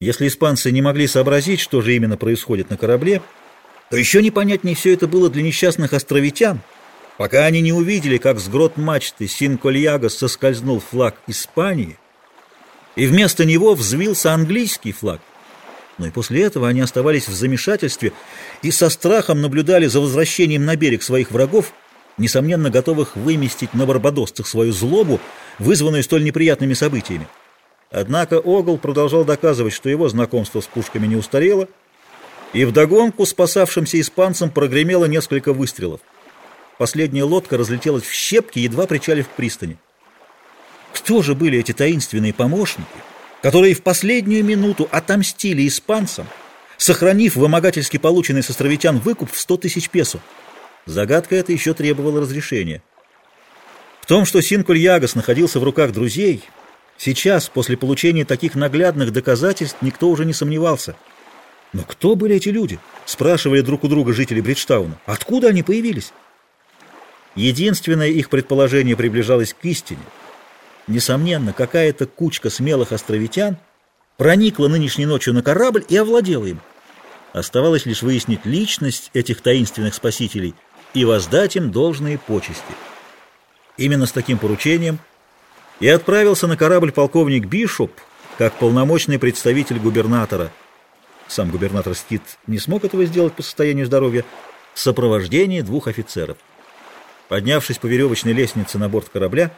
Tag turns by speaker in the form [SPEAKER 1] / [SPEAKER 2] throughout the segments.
[SPEAKER 1] Если испанцы не могли сообразить, что же именно происходит на корабле, то еще непонятнее все это было для несчастных островитян, пока они не увидели, как с грот мачты Синкольягос соскользнул флаг Испании, и вместо него взвился английский флаг. Но и после этого они оставались в замешательстве и со страхом наблюдали за возвращением на берег своих врагов, несомненно готовых выместить на барбадосцах свою злобу, вызванную столь неприятными событиями. Однако Огл продолжал доказывать, что его знакомство с пушками не устарело, и вдогонку спасавшимся испанцам прогремело несколько выстрелов. Последняя лодка разлетелась в щепки, едва причалив к пристани. Кто же были эти таинственные помощники, которые в последнюю минуту отомстили испанцам, сохранив вымогательски полученный с островитян выкуп в 100 тысяч песо? Загадка эта еще требовала разрешения. В том, что Синкуль-Ягос находился в руках друзей – Сейчас, после получения таких наглядных доказательств, никто уже не сомневался. Но кто были эти люди? Спрашивали друг у друга жители Бриджтауна. Откуда они появились? Единственное их предположение приближалось к истине. Несомненно, какая-то кучка смелых островитян проникла нынешней ночью на корабль и овладела им. Оставалось лишь выяснить личность этих таинственных спасителей и воздать им должные почести. Именно с таким поручением – и отправился на корабль полковник Бишоп как полномочный представитель губернатора. Сам губернатор Стит не смог этого сделать по состоянию здоровья в сопровождении двух офицеров. Поднявшись по веревочной лестнице на борт корабля,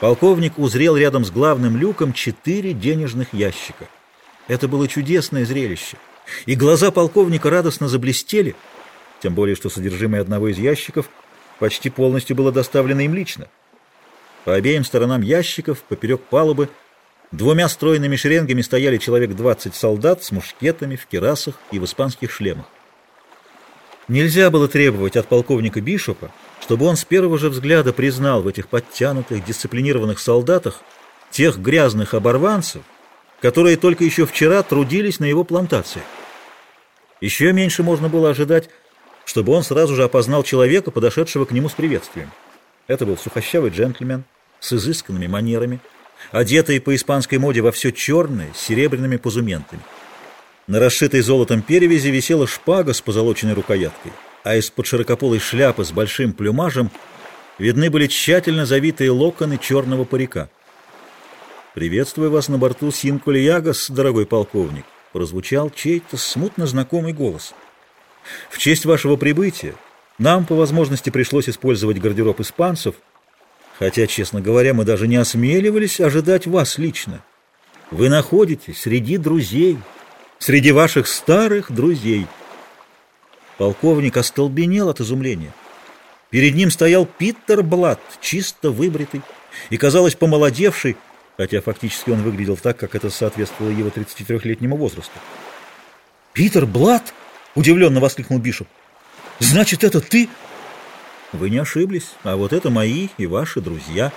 [SPEAKER 1] полковник узрел рядом с главным люком четыре денежных ящика. Это было чудесное зрелище, и глаза полковника радостно заблестели, тем более что содержимое одного из ящиков почти полностью было доставлено им лично. По обеим сторонам ящиков, поперек палубы, двумя стройными шеренгами стояли человек 20 солдат с мушкетами в керасах и в испанских шлемах. Нельзя было требовать от полковника Бишопа, чтобы он с первого же взгляда признал в этих подтянутых, дисциплинированных солдатах тех грязных оборванцев, которые только еще вчера трудились на его плантации. Еще меньше можно было ожидать, чтобы он сразу же опознал человека, подошедшего к нему с приветствием. Это был сухощавый джентльмен с изысканными манерами, одетый по испанской моде во все черное, с серебряными позументами. На расшитой золотом перевязи висела шпага с позолоченной рукояткой, а из-под широкополой шляпы с большим плюмажем видны были тщательно завитые локоны черного парика. «Приветствую вас на борту Синкули Ягас, дорогой полковник», прозвучал чей-то смутно знакомый голос. «В честь вашего прибытия нам, по возможности, пришлось использовать гардероб испанцев, хотя, честно говоря, мы даже не осмеливались ожидать вас лично. Вы находитесь среди друзей, среди ваших старых друзей. Полковник остолбенел от изумления. Перед ним стоял Питер Блад, чисто выбритый и, казалось, помолодевший, хотя фактически он выглядел так, как это соответствовало его 33-летнему возрасту. «Питер Блад?» — удивленно воскликнул Бишоп. Значит, это ты? Вы не ошиблись, а вот это мои и ваши друзья.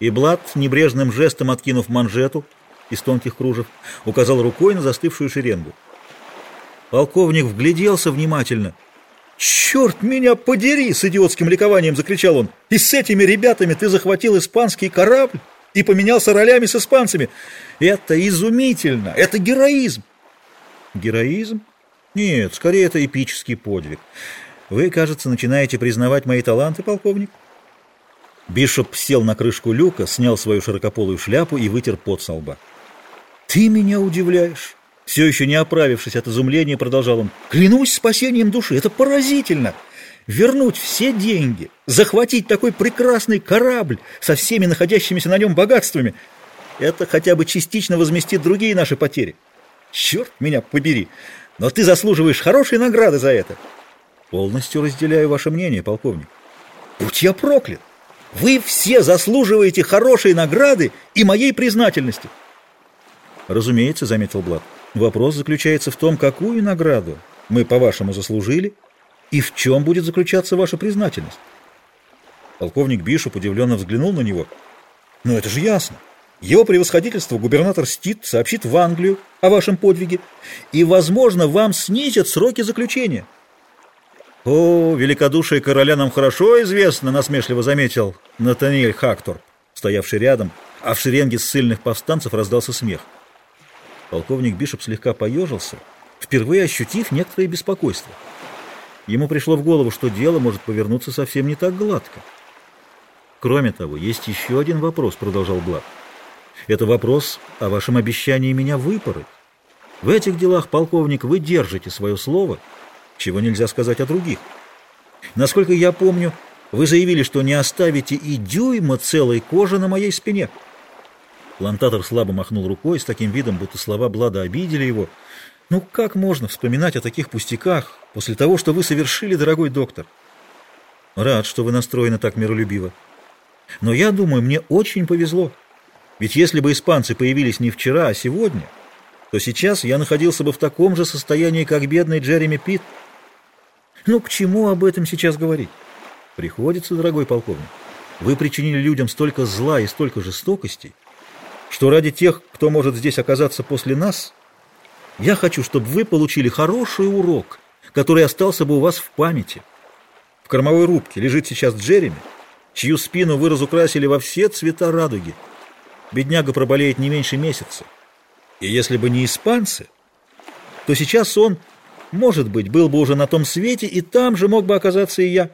[SPEAKER 1] И Блад, небрежным жестом откинув манжету из тонких кружев, указал рукой на застывшую шеренгу. Полковник вгляделся внимательно. «Черт меня подери!» — с идиотским ликованием закричал он. «И с этими ребятами ты захватил испанский корабль и поменялся ролями с испанцами! Это изумительно! Это героизм!» «Героизм? Нет, скорее это эпический подвиг. Вы, кажется, начинаете признавать мои таланты, полковник? Бишоп сел на крышку люка, снял свою широкополую шляпу и вытер пот со лба. «Ты меня удивляешь!» Все еще не оправившись от изумления, продолжал он. «Клянусь спасением души! Это поразительно! Вернуть все деньги, захватить такой прекрасный корабль со всеми находящимися на нем богатствами — это хотя бы частично возместит другие наши потери. Черт меня побери! Но ты заслуживаешь хорошей награды за это!» Полностью разделяю ваше мнение, полковник. Будь я проклят! Вы все заслуживаете хорошей награды и моей признательности. Разумеется, заметил Блад. Вопрос заключается в том, какую награду мы, по-вашему, заслужили и в чем будет заключаться ваша признательность. Полковник Бишоп удивленно взглянул на него. Но это же ясно. Его превосходительство губернатор Стит сообщит в Англию о вашем подвиге, и, возможно, вам снизят сроки заключения. «О, великодушие короля нам хорошо известно», — насмешливо заметил Натаниэль Хактор, стоявший рядом, а в шеренге ссыльных повстанцев раздался смех. Полковник Бишоп слегка поежился, впервые ощутив некоторое беспокойство. Ему пришло в голову, что дело может повернуться совсем не так гладко. «Кроме того, есть еще один вопрос», — продолжал Блад. «Это вопрос о вашем обещании меня выпороть. В этих делах, полковник, вы держите свое слово, чего нельзя сказать о других. Насколько я помню, вы заявили, что не оставите и дюйма целой кожи на моей спине». Плантатор слабо махнул рукой с таким видом, будто слова Блада обидели его. «Ну как можно вспоминать о таких пустяках после того, что вы совершили, дорогой доктор?» «Рад, что вы настроены так миролюбиво. Но я думаю, мне очень повезло. Ведь если бы испанцы появились не вчера, а сегодня, то сейчас я находился бы в таком же состоянии, как бедный Джереми Питт. Ну, к чему об этом сейчас говорить? Приходится, дорогой полковник. Вы причинили людям столько зла и столько жестокостей, что ради тех, кто может здесь оказаться после нас, я хочу, чтобы вы получили хороший урок, который остался бы у вас в памяти. В кормовой рубке лежит сейчас Джереми, чью спину вы разукрасили во все цвета радуги. Бедняга проболеет не меньше месяца. И если бы не испанцы, то сейчас он, может быть, был бы уже на том свете, и там же мог бы оказаться и я.